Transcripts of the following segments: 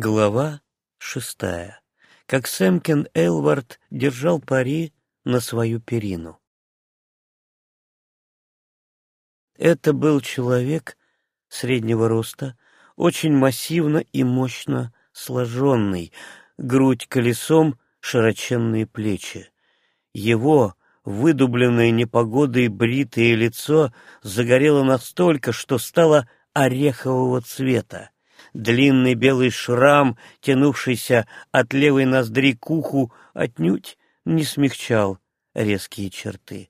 Глава шестая. Как Сэмкен Элвард держал пари на свою перину. Это был человек среднего роста, очень массивно и мощно сложенный, грудь колесом, широченные плечи. Его, выдубленное непогодой бритое лицо, загорело настолько, что стало орехового цвета Длинный белый шрам, тянувшийся от левой ноздри к уху, отнюдь не смягчал резкие черты.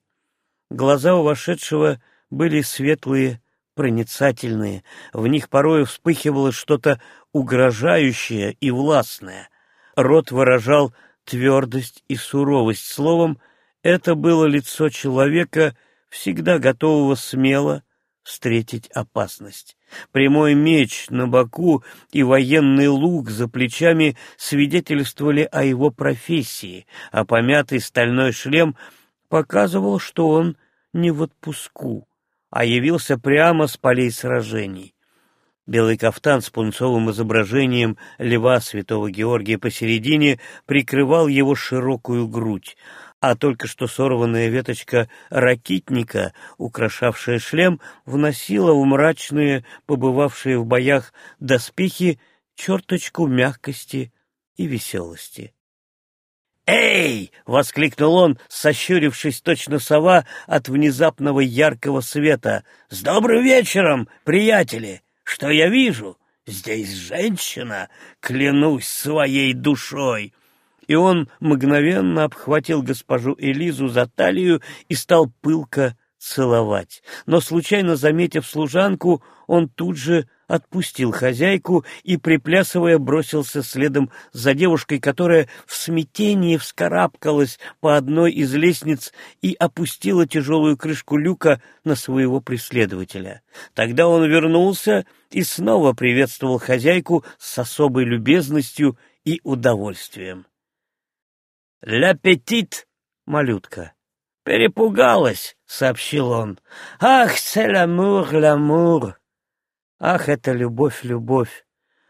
Глаза у вошедшего были светлые, проницательные, в них порою вспыхивало что-то угрожающее и властное. Рот выражал твердость и суровость. Словом, это было лицо человека, всегда готового смело встретить опасность. Прямой меч на боку и военный лук за плечами свидетельствовали о его профессии, а помятый стальной шлем показывал, что он не в отпуску, а явился прямо с полей сражений. Белый кафтан с пунцовым изображением льва святого Георгия посередине прикрывал его широкую грудь, а только что сорванная веточка ракитника, украшавшая шлем, вносила в мрачные, побывавшие в боях доспехи, черточку мягкости и веселости. «Эй!» — воскликнул он, сощурившись точно сова от внезапного яркого света. «С добрым вечером, приятели! Что я вижу? Здесь женщина, клянусь своей душой!» И он мгновенно обхватил госпожу Элизу за талию и стал пылко целовать. Но, случайно заметив служанку, он тут же отпустил хозяйку и, приплясывая, бросился следом за девушкой, которая в смятении вскарабкалась по одной из лестниц и опустила тяжелую крышку люка на своего преследователя. Тогда он вернулся и снова приветствовал хозяйку с особой любезностью и удовольствием. «Ля петит, малютка». «Перепугалась», — сообщил он. «Ах, c'est l'amour, l'amour!» «Ах, это любовь, любовь!»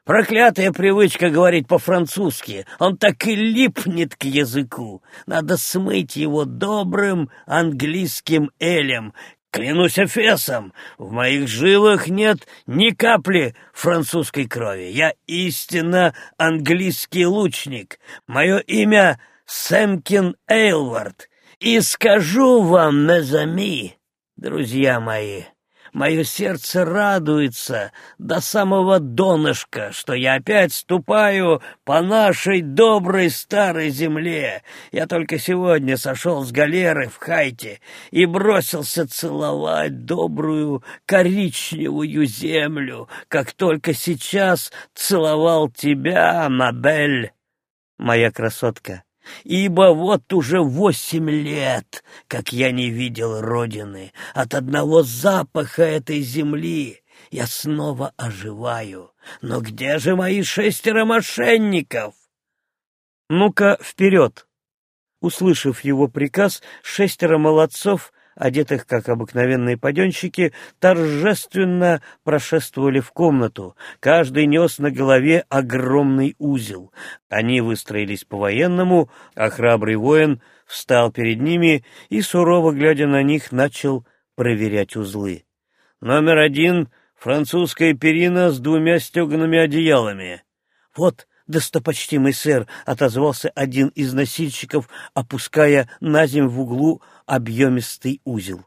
Проклятая привычка говорить по-французски. Он так и липнет к языку. Надо смыть его добрым английским элем. Клянусь Эфесом, в моих жилах нет ни капли французской крови. Я истинно английский лучник. Мое имя Сэмкин Эйлвард, и скажу вам, Мезами, друзья мои, мое сердце радуется до самого донышка, что я опять ступаю по нашей доброй старой земле. Я только сегодня сошел с галеры в Хайте и бросился целовать добрую коричневую землю, как только сейчас целовал тебя, Мабель, моя красотка ибо вот уже восемь лет, как я не видел родины, от одного запаха этой земли я снова оживаю. Но где же мои шестеро мошенников? Ну-ка, вперед! Услышав его приказ, шестеро молодцов одетых как обыкновенные паденщики, торжественно прошествовали в комнату. Каждый нес на голове огромный узел. Они выстроились по-военному, а храбрый воин встал перед ними и, сурово глядя на них, начал проверять узлы. Номер один — французская перина с двумя стеганными одеялами. Вот достопочтимый сэр!» — отозвался один из носильщиков, опуская на землю в углу объемистый узел.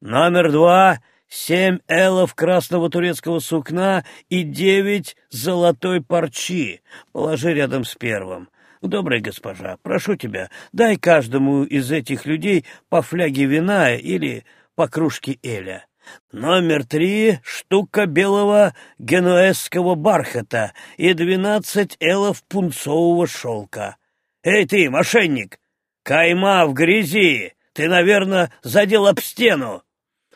«Номер два — семь элов красного турецкого сукна и девять золотой парчи. Положи рядом с первым. Добрая госпожа, прошу тебя, дай каждому из этих людей по фляге вина или по кружке эля». Номер три — штука белого генуэзского бархата и двенадцать элов пунцового шелка. Эй ты, мошенник! Кайма в грязи! Ты, наверное, задел об стену.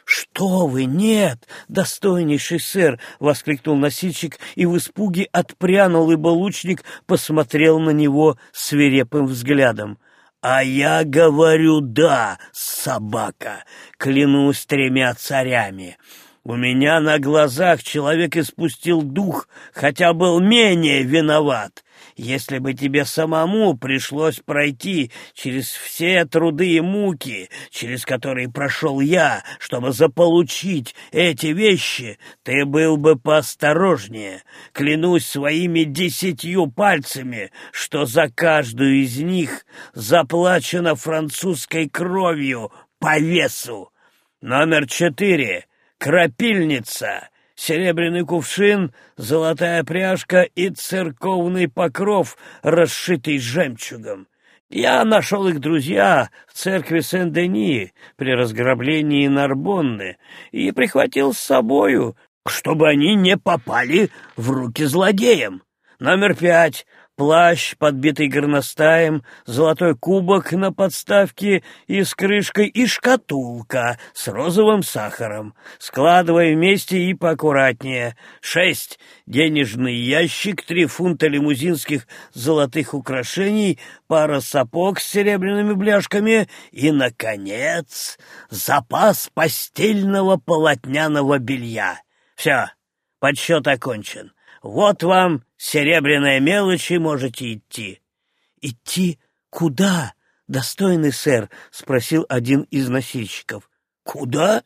«Что вы, нет, достойнейший сэр!» — воскликнул носильщик и в испуге отпрянул, ибо лучник посмотрел на него свирепым взглядом. «А я говорю «да», собака, клянусь тремя царями. У меня на глазах человек испустил дух, хотя был менее виноват. Если бы тебе самому пришлось пройти через все труды и муки, через которые прошел я, чтобы заполучить эти вещи, ты был бы поосторожнее. Клянусь своими десятью пальцами, что за каждую из них заплачено французской кровью по весу. Номер четыре — крапильница — серебряный кувшин, золотая пряжка и церковный покров, расшитый жемчугом. Я нашел их друзья в церкви Сен-Дени при разграблении Нарбонны и прихватил с собою, чтобы они не попали в руки злодеям. Номер пять плащ, подбитый горностаем, золотой кубок на подставке и с крышкой и шкатулка с розовым сахаром. Складывай вместе и поаккуратнее. Шесть. Денежный ящик, три фунта лимузинских золотых украшений, пара сапог с серебряными бляшками и, наконец, запас постельного полотняного белья. Все, подсчет окончен. Вот вам серебряная мелочь, и можете идти. — Идти куда, достойный сэр? — спросил один из носильщиков. — Куда?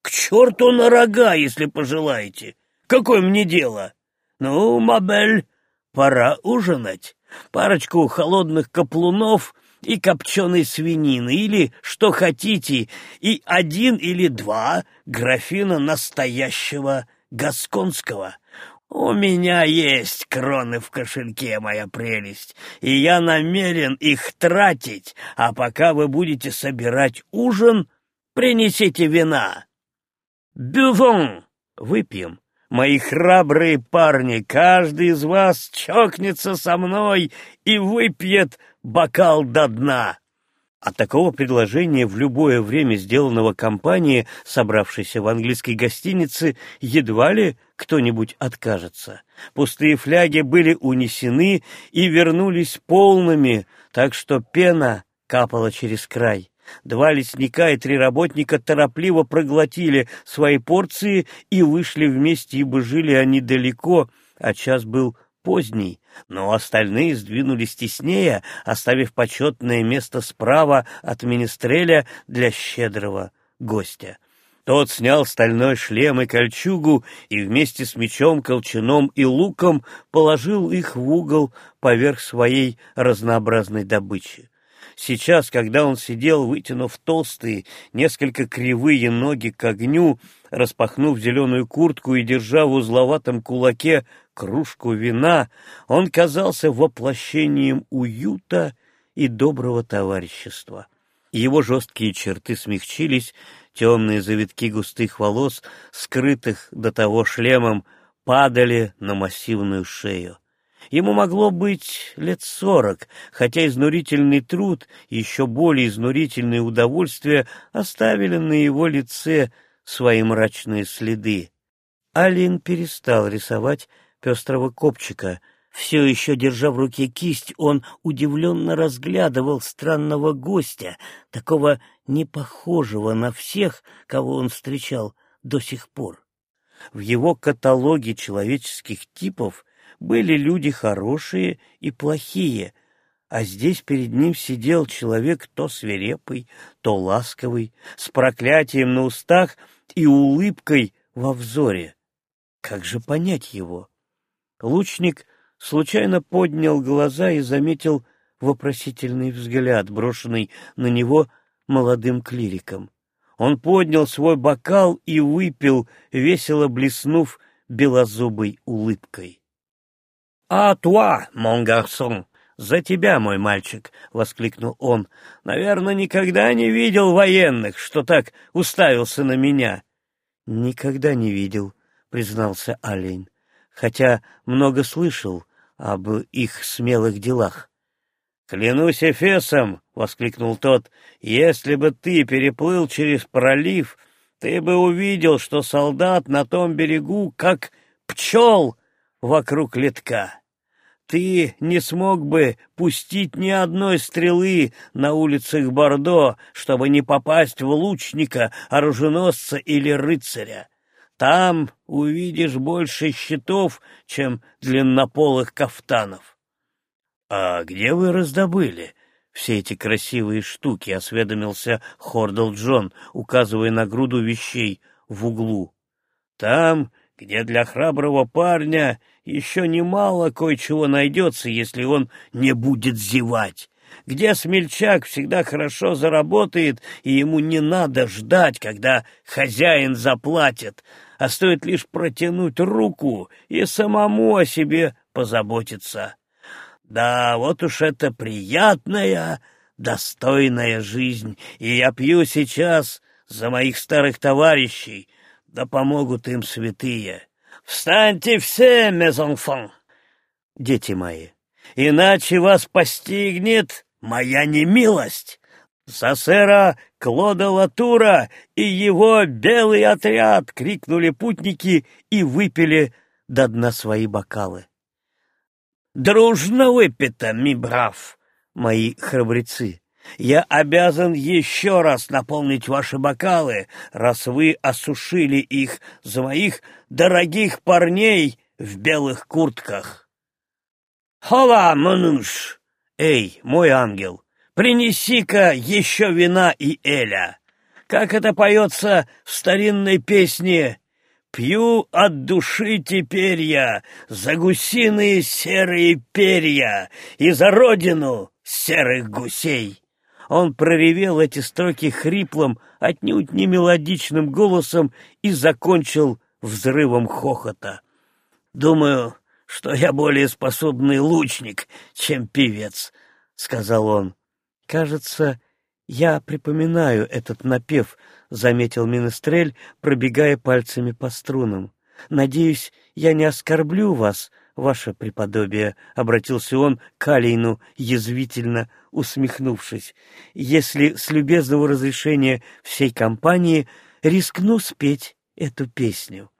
К черту на рога, если пожелаете. Какое мне дело? Ну, Мабель, пора ужинать. Парочку холодных каплунов и копченой свинины, или, что хотите, и один или два графина настоящего гасконского. «У меня есть кроны в кошельке, моя прелесть, и я намерен их тратить, а пока вы будете собирать ужин, принесите вина». «Бювон!» «Выпьем!» Мои храбрые парни, каждый из вас чокнется со мной и выпьет бокал до дна. От такого предложения в любое время сделанного компании, собравшейся в английской гостинице, едва ли кто-нибудь откажется. Пустые фляги были унесены и вернулись полными, так что пена капала через край. Два лесника и три работника торопливо проглотили свои порции и вышли вместе, ибо жили они далеко, а час был поздний, но остальные сдвинулись теснее, оставив почетное место справа от министреля для щедрого гостя. Тот снял стальной шлем и кольчугу и вместе с мечом, колчаном и луком положил их в угол поверх своей разнообразной добычи. Сейчас, когда он сидел, вытянув толстые, несколько кривые ноги к огню, распахнув зеленую куртку и держа в узловатом кулаке кружку вина, он казался воплощением уюта и доброго товарищества. Его жесткие черты смягчились, темные завитки густых волос, скрытых до того шлемом, падали на массивную шею. Ему могло быть лет сорок, хотя изнурительный труд и еще более изнурительные удовольствия оставили на его лице свои мрачные следы. Алин перестал рисовать пестрого копчика. Все еще держа в руке кисть, он удивленно разглядывал странного гостя, такого непохожего на всех, кого он встречал до сих пор. В его каталоге человеческих типов были люди хорошие и плохие, а здесь перед ним сидел человек то свирепый, то ласковый, с проклятием на устах и улыбкой во взоре. Как же понять его? Лучник случайно поднял глаза и заметил вопросительный взгляд, брошенный на него молодым клириком. Он поднял свой бокал и выпил, весело блеснув белозубой улыбкой. «А туа, мон гарсон!» «За тебя, мой мальчик!» — воскликнул он. «Наверное, никогда не видел военных, что так уставился на меня». «Никогда не видел», — признался Олень, «хотя много слышал об их смелых делах». «Клянусь Эфесом!» — воскликнул тот. «Если бы ты переплыл через пролив, ты бы увидел, что солдат на том берегу, как пчел вокруг летка» ты не смог бы пустить ни одной стрелы на улицах Бордо, чтобы не попасть в лучника, оруженосца или рыцаря. Там увидишь больше щитов, чем длиннополых кафтанов. — А где вы раздобыли все эти красивые штуки? — осведомился Хордл Джон, указывая на груду вещей в углу. — Там, где для храброго парня еще немало кое-чего найдется, если он не будет зевать где смельчак всегда хорошо заработает, и ему не надо ждать, когда хозяин заплатит, а стоит лишь протянуть руку и самому о себе позаботиться. Да, вот уж это приятная, достойная жизнь, и я пью сейчас за моих старых товарищей, да помогут им святые. Встаньте все, мезонфан, дети мои, иначе вас постигнет моя немилость. За сэра Клода Латура и его белый отряд!» — крикнули путники и выпили до дна свои бокалы. «Дружно выпито, ми брав, мои храбрецы!» Я обязан еще раз наполнить ваши бокалы, раз вы осушили их за моих дорогих парней в белых куртках. Хола, мануш! Эй, мой ангел, принеси-ка еще вина и эля. Как это поется в старинной песне «Пью от души теперь я за гусиные серые перья и за родину серых гусей». Он проревел эти строки хриплым, отнюдь не мелодичным голосом и закончил взрывом хохота. «Думаю, что я более способный лучник, чем певец», — сказал он. «Кажется, я припоминаю этот напев», — заметил Минестрель, пробегая пальцами по струнам. «Надеюсь, я не оскорблю вас, ваше преподобие», — обратился он к Алейну, язвительно усмехнувшись. «Если с любезного разрешения всей компании рискну спеть эту песню».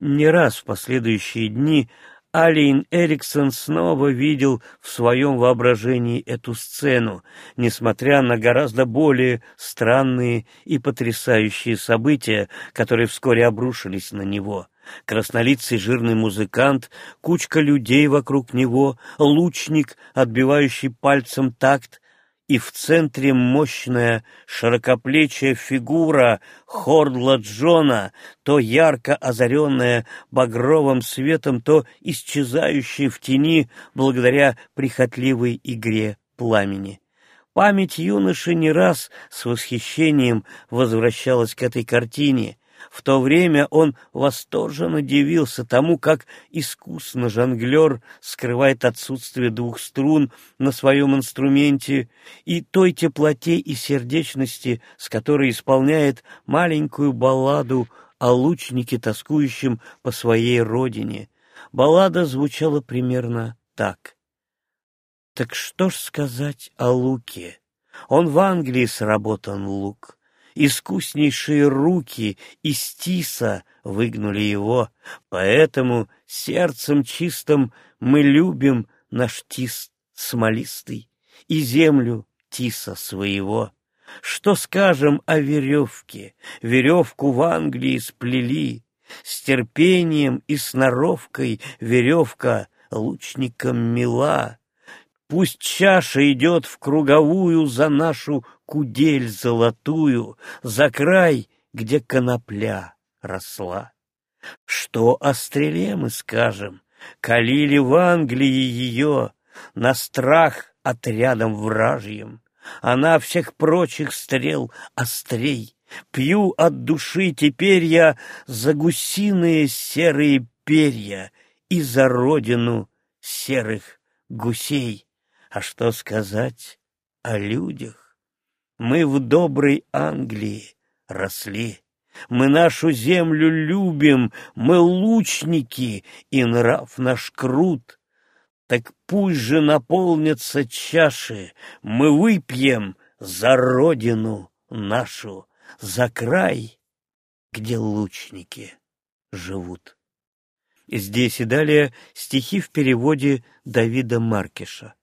Не раз в последующие дни Алин Эриксон снова видел в своем воображении эту сцену, несмотря на гораздо более странные и потрясающие события, которые вскоре обрушились на него. Краснолицый жирный музыкант, кучка людей вокруг него, лучник, отбивающий пальцем такт, и в центре мощная широкоплечья фигура Хордла Джона, то ярко озаренная багровым светом, то исчезающая в тени благодаря прихотливой игре пламени. Память юноши не раз с восхищением возвращалась к этой картине, в то время он восторженно дивился тому, как искусно жонглер скрывает отсутствие двух струн на своем инструменте и той теплоте и сердечности, с которой исполняет маленькую балладу о лучнике, тоскующем по своей родине. Баллада звучала примерно так. Так что ж сказать о луке? Он в Англии сработан лук искуснейшие руки из тиса выгнули его, поэтому сердцем чистым мы любим наш тис смолистый и землю тиса своего. Что скажем о веревке? Веревку в Англии сплели, с терпением и сноровкой веревка лучникам мила. Пусть чаша идет в круговую за нашу кудель золотую, за край, где конопля росла. Что о стреле мы скажем? Калили в Англии ее на страх отрядом вражьим. Она всех прочих стрел острей. Пью от души теперь я за гусиные серые перья и за родину серых гусей. А что сказать о людях? Мы в доброй Англии росли. Мы нашу землю любим, мы лучники, и нрав наш крут. Так пусть же наполнятся чаши, мы выпьем за родину нашу, за край, где лучники живут. Здесь и далее стихи в переводе Давида Маркиша.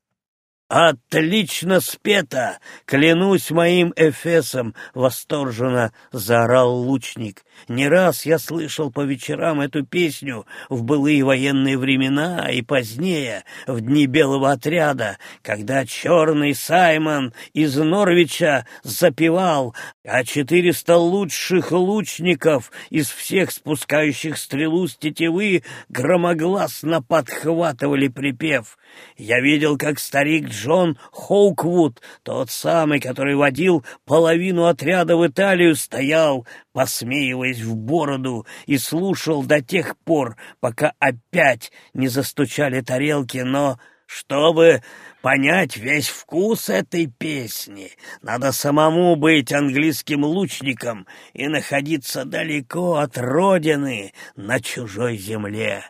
«Отлично спето! Клянусь моим Эфесом!» — восторженно заорал лучник. «Не раз я слышал по вечерам эту песню в былые военные времена и позднее, в дни белого отряда, когда черный Саймон из Норвича запевал, а четыреста лучших лучников из всех спускающих стрелу с тетивы громогласно подхватывали припев. Я видел, как старик Джон Хоуквуд, тот самый, который водил половину отряда в Италию, стоял, посмеиваясь в бороду, и слушал до тех пор, пока опять не застучали тарелки, но... Чтобы понять весь вкус этой песни, надо самому быть английским лучником и находиться далеко от родины на чужой земле.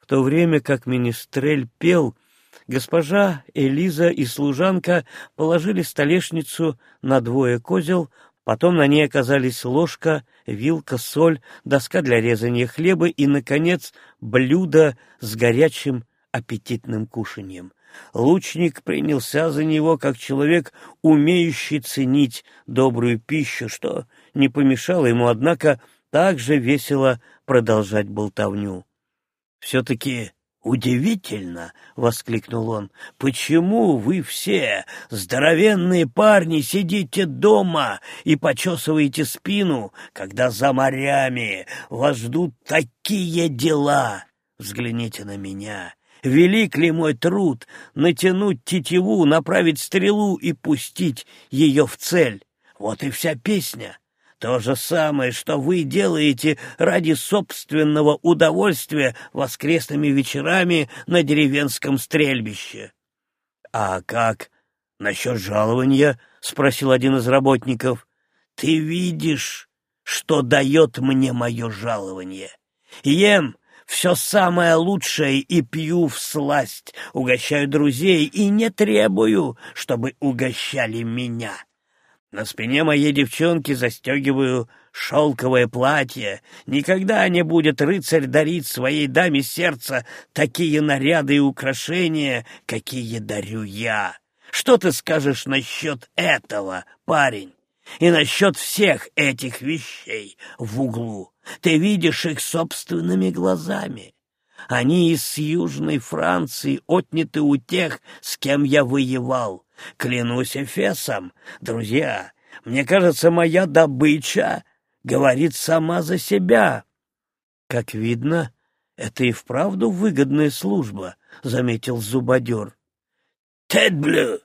В то время как Министрель пел, госпожа Элиза и служанка положили столешницу на двое козел, потом на ней оказались ложка, вилка, соль, доска для резания хлеба и, наконец, блюдо с горячим аппетитным кушаньем. Лучник принялся за него как человек, умеющий ценить добрую пищу, что не помешало ему, однако, так же весело продолжать болтовню. «Все-таки удивительно!» — воскликнул он. «Почему вы все, здоровенные парни, сидите дома и почесываете спину, когда за морями вас ждут такие дела? Взгляните на меня!» Велик ли мой труд натянуть тетиву, направить стрелу и пустить ее в цель? Вот и вся песня. То же самое, что вы делаете ради собственного удовольствия воскресными вечерами на деревенском стрельбище. — А как насчет жалования? — спросил один из работников. — Ты видишь, что дает мне мое жалование. Ем все самое лучшее и пью в сласть, угощаю друзей и не требую, чтобы угощали меня. На спине моей девчонки застегиваю шелковое платье. Никогда не будет рыцарь дарить своей даме сердца такие наряды и украшения, какие дарю я. Что ты скажешь насчет этого, парень? И насчет всех этих вещей в углу? Ты видишь их собственными глазами. Они из Южной Франции отняты у тех, с кем я воевал. Клянусь Эфесом, друзья, мне кажется, моя добыча говорит сама за себя. Как видно, это и вправду выгодная служба, — заметил зубодер. Тедблю!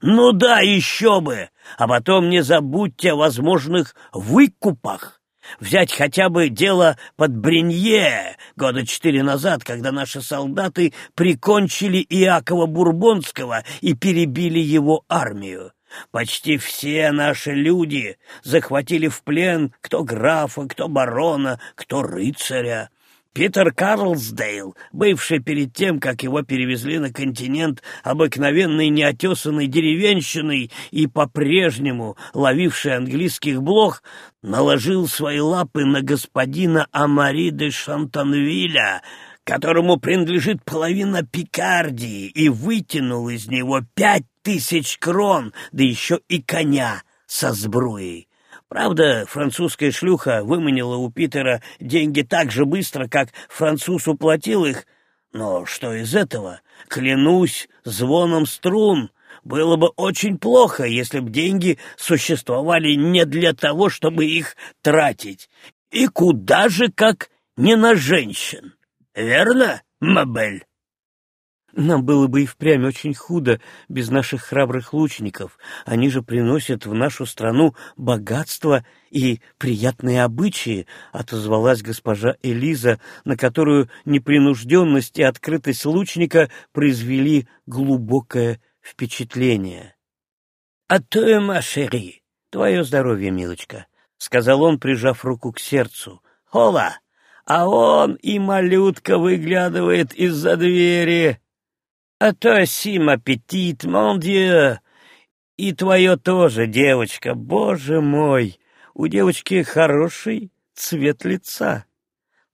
Ну да, еще бы! А потом не забудьте о возможных выкупах. Взять хотя бы дело под Бренье года четыре назад, когда наши солдаты прикончили Иакова Бурбонского и перебили его армию. Почти все наши люди захватили в плен кто графа, кто барона, кто рыцаря. Питер Карлсдейл, бывший перед тем, как его перевезли на континент обыкновенной неотесанной деревенщиной и по-прежнему ловивший английских блох, наложил свои лапы на господина Амари де Шантанвиля, которому принадлежит половина Пикардии, и вытянул из него пять тысяч крон, да еще и коня со сбруей. Правда, французская шлюха выманила у Питера деньги так же быстро, как француз уплатил их, но что из этого? Клянусь звоном струн, было бы очень плохо, если б деньги существовали не для того, чтобы их тратить. И куда же как не на женщин? Верно, Мабель? Нам было бы и впрямь очень худо без наших храбрых лучников. Они же приносят в нашу страну богатство и приятные обычаи, — отозвалась госпожа Элиза, на которую непринужденность и открытость лучника произвели глубокое впечатление. — А то и машери, твое здоровье, милочка, — сказал он, прижав руку к сердцу. — Хола! А он и малютка выглядывает из-за двери. А то сим аппетит, мон. И твое тоже, девочка, боже мой. У девочки хороший цвет лица.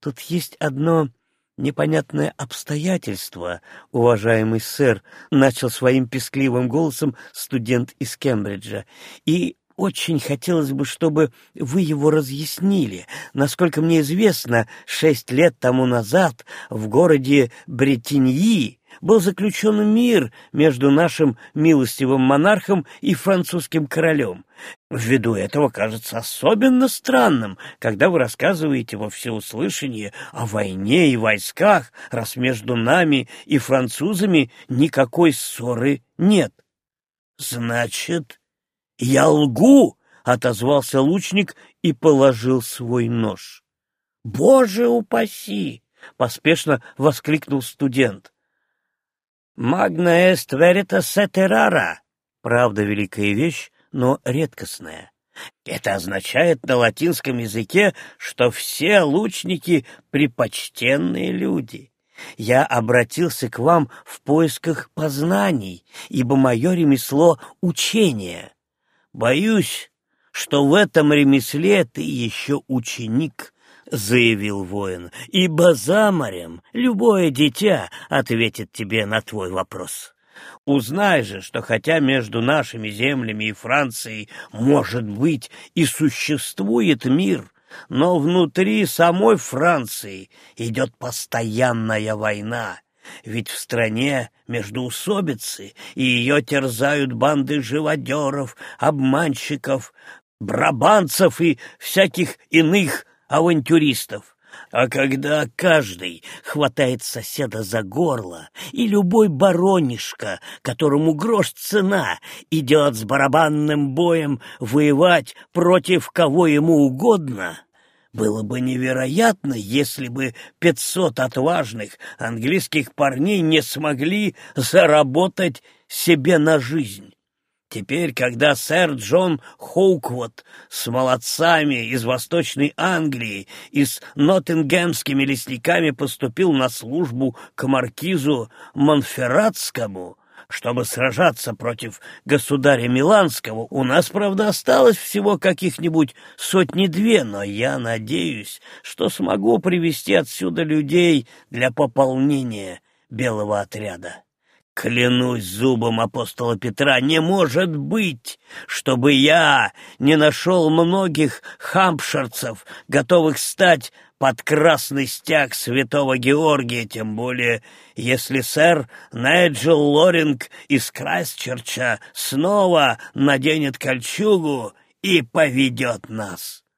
Тут есть одно непонятное обстоятельство, уважаемый сэр, начал своим пескливым голосом студент из Кембриджа, и очень хотелось бы, чтобы вы его разъяснили. Насколько мне известно, шесть лет тому назад в городе Бретиньи был заключен мир между нашим милостивым монархом и французским королем. Ввиду этого кажется особенно странным, когда вы рассказываете во всеуслышание о войне и войсках, раз между нами и французами никакой ссоры нет. Значит, «Я лгу!» — отозвался лучник и положил свой нож. «Боже упаси!» — поспешно воскликнул студент. «Магна эст веритас этерара» — правда великая вещь, но редкостная. Это означает на латинском языке, что все лучники — припочтенные люди. Я обратился к вам в поисках познаний, ибо мое ремесло — учение. «Боюсь, что в этом ремесле ты еще ученик», — заявил воин, — «ибо за морем любое дитя ответит тебе на твой вопрос». Узнай же, что хотя между нашими землями и Францией, может быть, и существует мир, но внутри самой Франции идет постоянная война, ведь в стране междоусобицы, и ее терзают банды живодеров, обманщиков, брабанцев и всяких иных авантюристов. А когда каждый хватает соседа за горло, и любой баронишка, которому грош цена, идет с барабанным боем воевать против кого ему угодно, было бы невероятно, если бы пятьсот отважных английских парней не смогли заработать себе на жизнь. Теперь, когда сэр Джон Хоуквот с молодцами из Восточной Англии и с ноттингемскими лесниками поступил на службу к маркизу Монферратскому, чтобы сражаться против государя Миланского, у нас, правда, осталось всего каких-нибудь сотни-две, но я надеюсь, что смогу привести отсюда людей для пополнения белого отряда. Клянусь зубом апостола Петра, не может быть, чтобы я не нашел многих хампширцев, готовых стать под красный стяг святого Георгия, тем более, если сэр Найджел Лоринг из Крайстчерча снова наденет кольчугу и поведет нас. —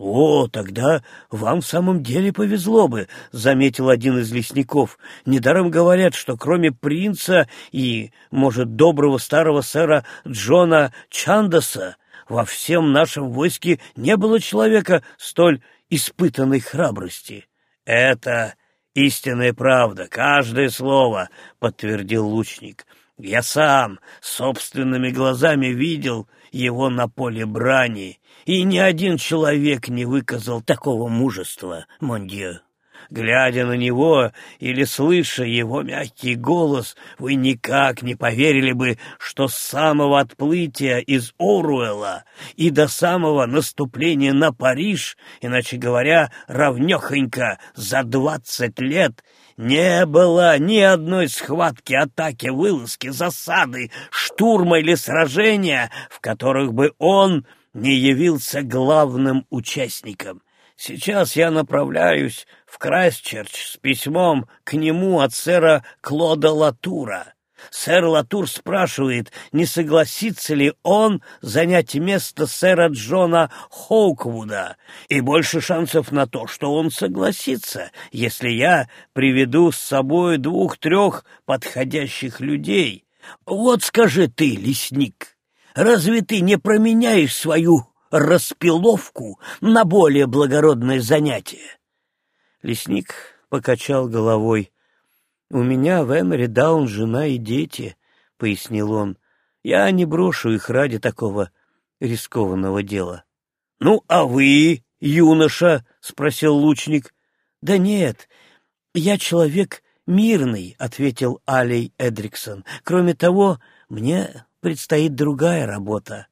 О, тогда вам в самом деле повезло бы, — заметил один из лесников. Недаром говорят, что кроме принца и, может, доброго старого сэра Джона Чандаса, во всем нашем войске не было человека столь испытанной храбрости. Это истинная правда, каждое слово, подтвердил лучник. Я сам собственными глазами видел его на поле брани, и ни один человек не выказал такого мужества, мондио. Глядя на него или слыша его мягкий голос, вы никак не поверили бы, что с самого отплытия из Оруэлла и до самого наступления на Париж, иначе говоря, равнехонько за двадцать лет, не было ни одной схватки, атаки, вылазки, засады, штурма или сражения, в которых бы он не явился главным участником. Сейчас я направляюсь в Крайстчерч с письмом к нему от сэра Клода Латура. Сэр Латур спрашивает, не согласится ли он занять место сэра Джона Хоуквуда, и больше шансов на то, что он согласится, если я приведу с собой двух-трех подходящих людей. Вот скажи ты, лесник, разве ты не променяешь свою распиловку на более благородное занятие. Лесник покачал головой. — У меня в Эмери Даун жена и дети, — пояснил он. — Я не брошу их ради такого рискованного дела. — Ну, а вы, юноша? — спросил лучник. — Да нет, я человек мирный, — ответил Алей Эдриксон. — Кроме того, мне предстоит другая работа.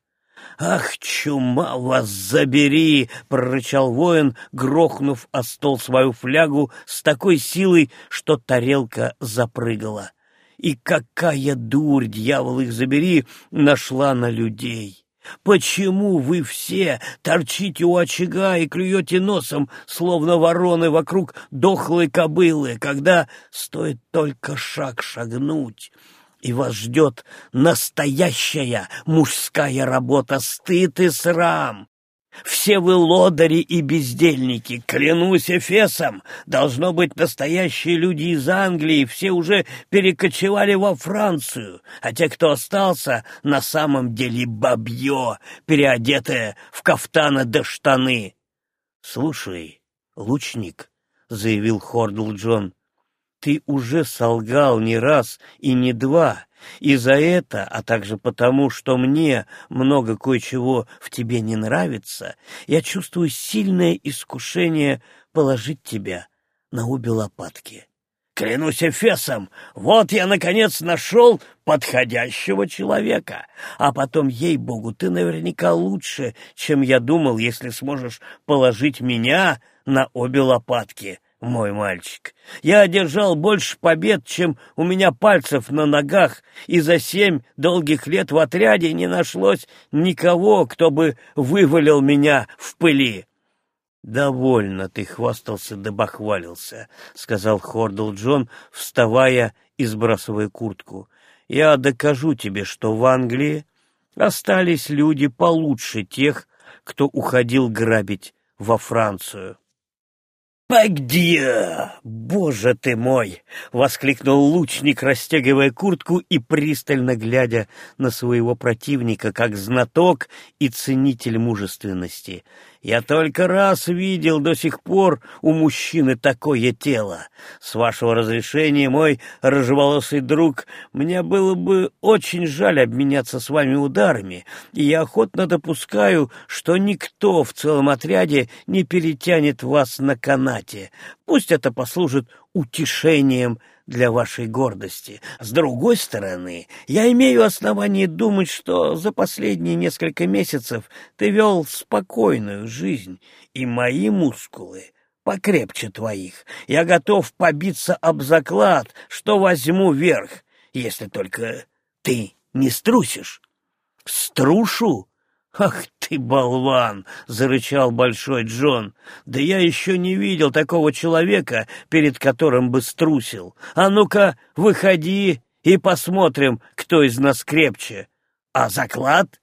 «Ах, чума вас забери!» — прорычал воин, грохнув о стол свою флягу с такой силой, что тарелка запрыгала. И какая дурь, дьявол их забери, нашла на людей! Почему вы все торчите у очага и клюете носом, словно вороны вокруг дохлой кобылы, когда стоит только шаг шагнуть, и вас ждет настоящая мужская работа, стыд и срам? Все вы лодыри и бездельники, клянусь Эфесом, должно быть настоящие люди из Англии, все уже перекочевали во Францию, а те, кто остался, на самом деле бабье, переодетое в кафтаны да штаны. — Слушай, лучник, — заявил Хордл Джон, — ты уже солгал не раз и не два, и за это, а также потому, что мне много кое-чего в тебе не нравится, я чувствую сильное искушение положить тебя на обе лопатки. Клянусь Эфесом, вот я, наконец, нашел подходящего человека. А потом, ей-богу, ты наверняка лучше, чем я думал, если сможешь положить меня на обе лопатки мой мальчик. Я одержал больше побед, чем у меня пальцев на ногах, и за семь долгих лет в отряде не нашлось никого, кто бы вывалил меня в пыли. — Довольно ты хвастался да бахвалился, — сказал Хордл Джон, вставая и сбрасывая куртку. — Я докажу тебе, что в Англии остались люди получше тех, кто уходил грабить во Францию. «Погоди! Боже ты мой!» — воскликнул лучник, расстегивая куртку и пристально глядя на своего противника, как знаток и ценитель мужественности. Я только раз видел до сих пор у мужчины такое тело. С вашего разрешения, мой рыжеволосый друг, мне было бы очень жаль обменяться с вами ударами, и я охотно допускаю, что никто в целом отряде не перетянет вас на канате. Пусть это послужит утешением для вашей гордости. С другой стороны, я имею основание думать, что за последние несколько месяцев ты вел спокойную жизнь, и мои мускулы покрепче твоих. Я готов побиться об заклад, что возьму верх, если только ты не струсишь. Струшу? «Ах ты, болван!» — зарычал Большой Джон. «Да я еще не видел такого человека, перед которым бы струсил. А ну-ка, выходи и посмотрим, кто из нас крепче. А заклад?»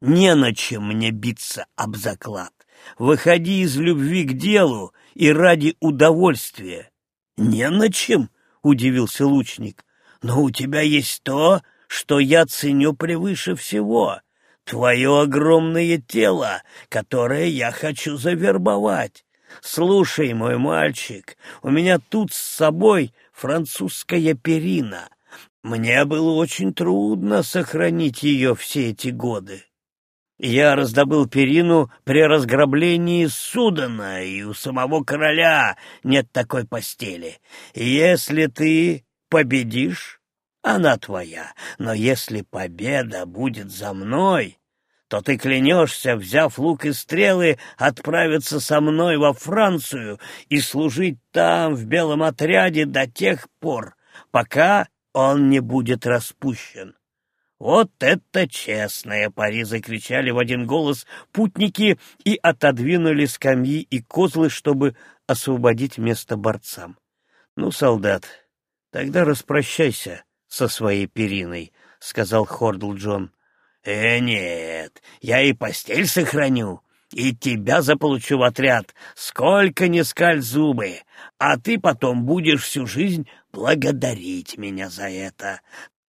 «Не на чем мне биться об заклад. Выходи из любви к делу и ради удовольствия». «Не на чем?» — удивился лучник. «Но у тебя есть то, что я ценю превыше всего» твое огромное тело, которое я хочу завербовать. Слушай, мой мальчик, у меня тут с собой французская перина. Мне было очень трудно сохранить ее все эти годы. Я раздобыл перину при разграблении Судана, и у самого короля нет такой постели. Если ты победишь, она твоя. Но если победа будет за мной, то ты клянешься, взяв лук и стрелы, отправиться со мной во Францию и служить там, в белом отряде, до тех пор, пока он не будет распущен. «Вот это честная пари!» — закричали в один голос путники и отодвинули скамьи и козлы, чтобы освободить место борцам. «Ну, солдат, тогда распрощайся со своей периной», — сказал Хордл Джон. «Э, нет, я и постель сохраню, и тебя заполучу в отряд, сколько ни скаль зубы, а ты потом будешь всю жизнь благодарить меня за это.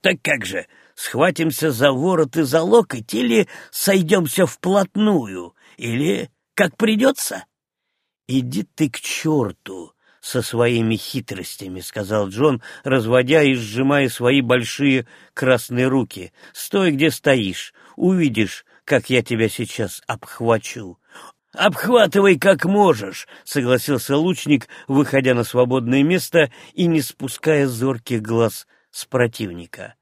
Так как же, схватимся за ворот и за локоть или сойдемся вплотную, или как придется?» «Иди ты к черту!» Со своими хитростями», — сказал Джон, разводя и сжимая свои большие красные руки. «Стой, где стоишь. Увидишь, как я тебя сейчас обхвачу». «Обхватывай как можешь», — согласился лучник, выходя на свободное место и не спуская зорких глаз с противника.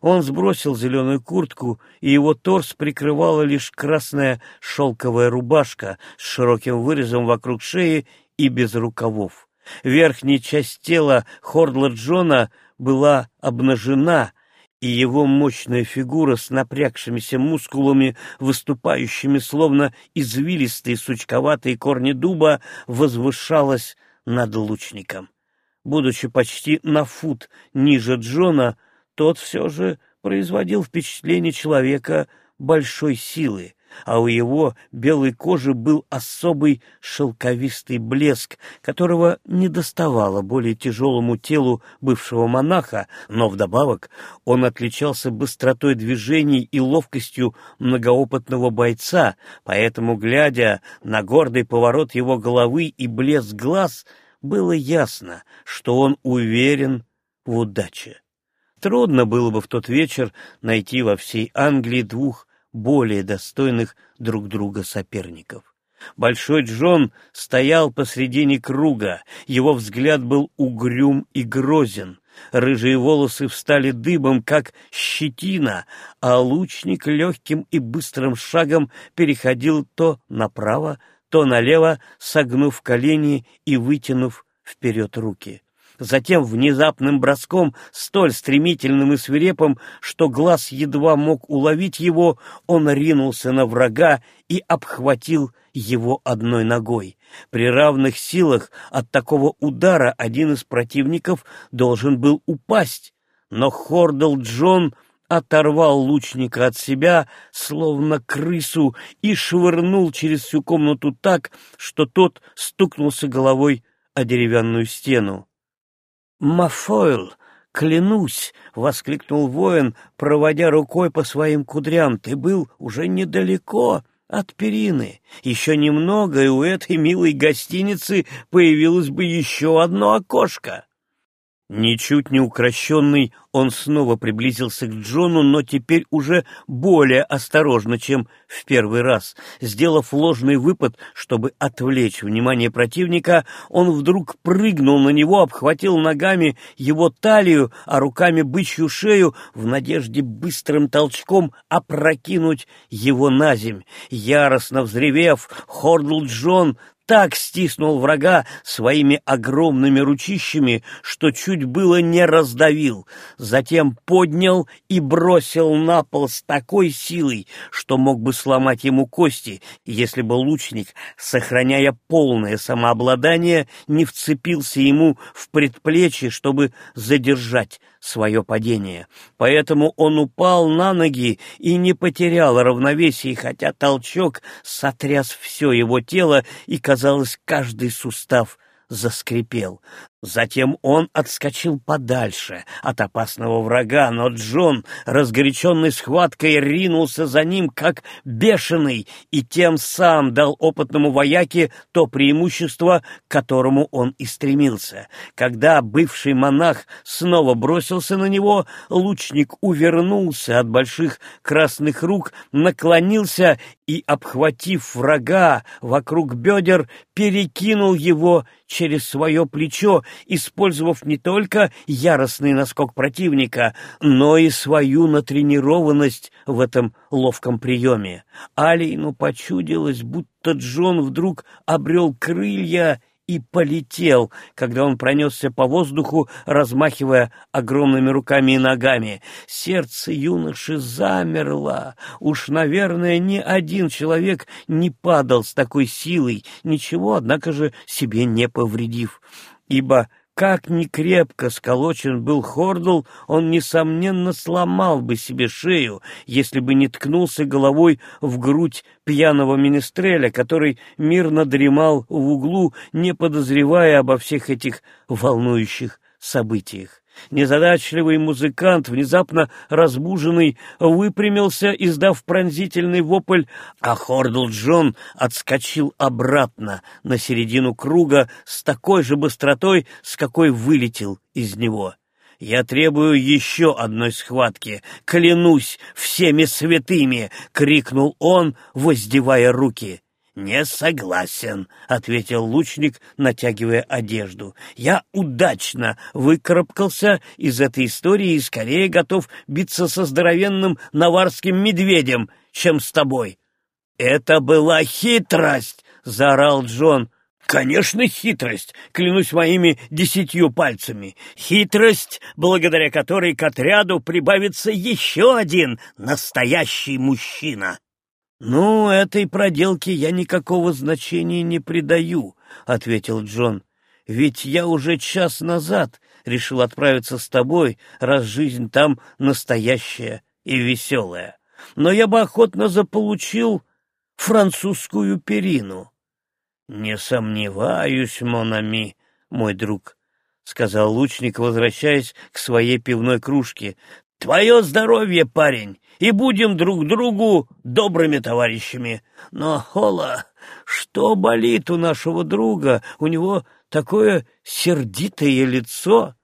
Он сбросил зеленую куртку, и его торс прикрывала лишь красная шелковая рубашка с широким вырезом вокруг шеи и без рукавов. Верхняя часть тела Хордла Джона была обнажена, и его мощная фигура с напрягшимися мускулами, выступающими словно извилистые сучковатые корни дуба, возвышалась над лучником. Будучи почти на фут ниже Джона, тот все же производил впечатление человека большой силы, а у его белой кожи был особый шелковистый блеск, которого не доставало более тяжелому телу бывшего монаха, но вдобавок он отличался быстротой движений и ловкостью многоопытного бойца, поэтому, глядя на гордый поворот его головы и блеск глаз, было ясно, что он уверен в удаче. Трудно было бы в тот вечер найти во всей Англии двух более достойных друг друга соперников. Большой Джон стоял посредине круга, его взгляд был угрюм и грозен, рыжие волосы встали дыбом, как щетина, а лучник легким и быстрым шагом переходил то направо, то налево, согнув колени и вытянув вперед руки. Затем внезапным броском, столь стремительным и свирепым, что глаз едва мог уловить его, он ринулся на врага и обхватил его одной ногой. При равных силах от такого удара один из противников должен был упасть, но Хордл Джон оторвал лучника от себя, словно крысу, и швырнул через всю комнату так, что тот стукнулся головой о деревянную стену. «Мафойл, клянусь!» — воскликнул воин, проводя рукой по своим кудрям. «Ты был уже недалеко от перины. Еще немного, и у этой милой гостиницы появилось бы еще одно окошко». Ничуть не укращенный, он снова приблизился к Джону, но теперь уже более осторожно, чем в первый раз. Сделав ложный выпад, чтобы отвлечь внимание противника, он вдруг прыгнул на него, обхватил ногами его талию, а руками бычью шею в надежде быстрым толчком опрокинуть его на земь. Яростно взревев, Хордл Джон так стиснул врага своими огромными ручищами, что чуть было не раздавил, затем поднял и бросил на пол с такой силой, что мог бы сломать ему кости, если бы лучник, сохраняя полное самообладание, не вцепился ему в предплечье, чтобы задержать свое падение. Поэтому он упал на ноги и не потерял равновесие, хотя толчок сотряс все его тело, и, казалось, каждый сустав заскрипел. Затем он отскочил подальше от опасного врага, но Джон, разгоряченный схваткой, ринулся за ним, как бешеный, и тем сам дал опытному вояке то преимущество, к которому он и стремился. Когда бывший монах снова бросился на него, лучник увернулся от больших красных рук, наклонился и, обхватив врага вокруг бедер, перекинул его через свое плечо, использовав не только яростный наскок противника, но и свою натренированность в этом ловком приеме. Алейну почудилось, будто Джон вдруг обрел крылья и полетел, когда он пронесся по воздуху, размахивая огромными руками и ногами. Сердце юноши замерло. Уж, наверное, ни один человек не падал с такой силой, ничего, однако же, себе не повредив. Ибо как ни крепко сколочен был Хордл, он, несомненно, сломал бы себе шею, если бы не ткнулся головой в грудь пьяного министреля, который мирно дремал в углу, не подозревая обо всех этих волнующих событиях. Незадачливый музыкант, внезапно разбуженный, выпрямился, издав пронзительный вопль, а Хордл Джон отскочил обратно на середину круга с такой же быстротой, с какой вылетел из него. «Я требую еще одной схватки! Клянусь всеми святыми!» — крикнул он, воздевая руки. «Не согласен», — ответил лучник, натягивая одежду. «Я удачно выкарабкался из этой истории и скорее готов биться со здоровенным наварским медведем, чем с тобой». «Это была хитрость!» — заорал Джон. «Конечно, хитрость, клянусь моими десятью пальцами. Хитрость, благодаря которой к отряду прибавится еще один настоящий мужчина». «Ну, этой проделке я никакого значения не придаю», — ответил Джон. «Ведь я уже час назад решил отправиться с тобой, раз жизнь там настоящая и веселая. Но я бы охотно заполучил французскую перину». «Не сомневаюсь, Монами, мой друг», — сказал лучник, возвращаясь к своей пивной кружке. «Твое здоровье, парень! И будем друг другу добрыми товарищами. Но, Хола, что болит у нашего друга? У него такое сердитое лицо.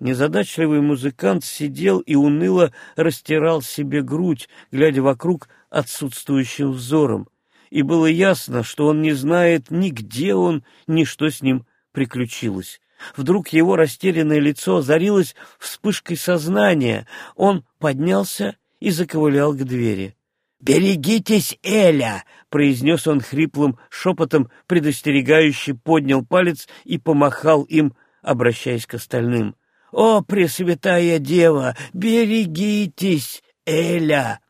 Незадачливый музыкант сидел и уныло растирал себе грудь, глядя вокруг отсутствующим взором. И было ясно, что он не знает ни где он, ни что с ним приключилось. Вдруг его растерянное лицо озарилось вспышкой сознания. Он поднялся и заковылял к двери. «Берегитесь, Эля!» — произнес он хриплым шепотом, предостерегающе поднял палец и помахал им, обращаясь к остальным. «О, Пресвятая Дева, берегитесь, Эля!»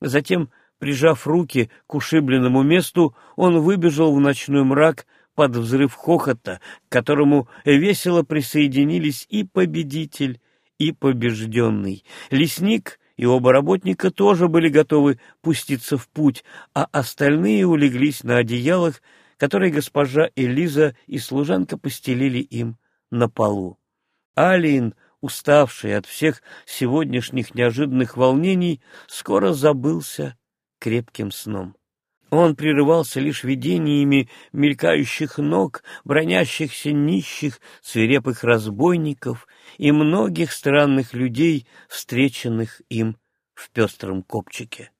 Затем, прижав руки к ушибленному месту, он выбежал в ночной мрак под взрыв хохота, к которому весело присоединились и победитель, и побежденный. Лесник и оба работника тоже были готовы пуститься в путь, а остальные улеглись на одеялах, которые госпожа Элиза и служанка постелили им на полу. Алиин, уставший от всех сегодняшних неожиданных волнений, скоро забылся крепким сном. Он прерывался лишь видениями мелькающих ног, бронящихся нищих, свирепых разбойников и многих странных людей, встреченных им в пестром копчике.